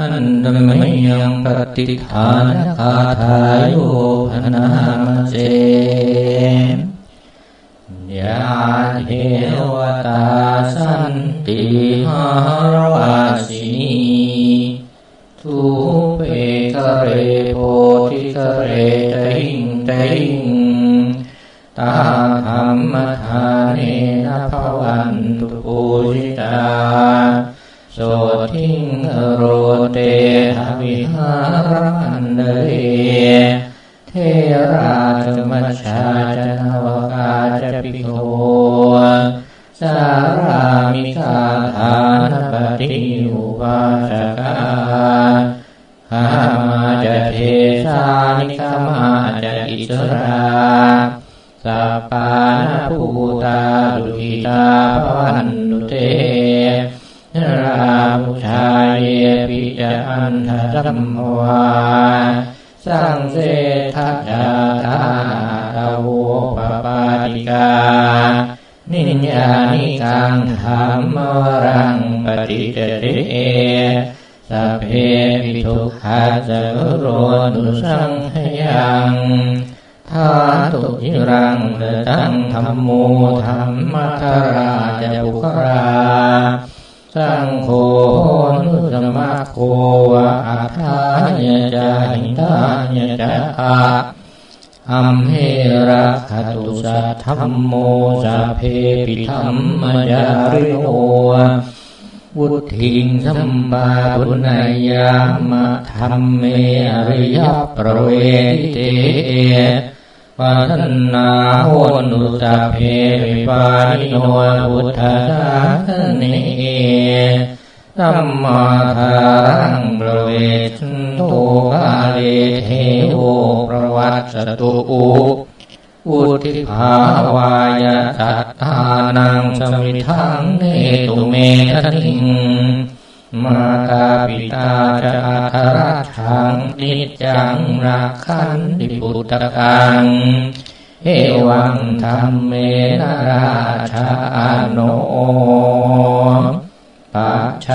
อันดมยังปฏิฐานคาถายุพนามเจยาเทวตาสันติหารวาสินีทุเปกเรโพธิกเรตหิงตหิงตาธรรมทานเนนภวัน โสทิงโรเตหวิหารันเดเทราชมัชชาจนวกาจปิโกสารามิกาทานปฏิอุปาสกาขามาจะเทสานิกามาจะอิสราสัปปานาภูตาดุหิตาภวัน อันทรัมวาสังเสทะจาตาตาโวปปาติกา นิญญานิกังธรรมรังปฏิเตเอสัพเพปิทุกขาจะโรนุสังหยังทาตุยิรังเดตังธรรมโมธรรมทราจะบุครา สังโฆนุสมาโควะอัฏฐายะจาหิตายะจาอัมเหระคตุสัทธรรมโมสัพเพปิธรรมจาริโนวุทิงสัมปาบุญญามะธรรมเมอริยประเวทิเต ปัทนาโหนุตาเพวิปานิโนพุทธาสเนสัมมาทารังประเวทโตกาเลเทโอประวัตสตุอุอุทิภาวายะตัตานังสมิทังเนตุเมทนิง มาตาปิตาจะอัทราชังนิจังรักขันติปุตตะกังเอวังธรรมเมนราชาโนปัจ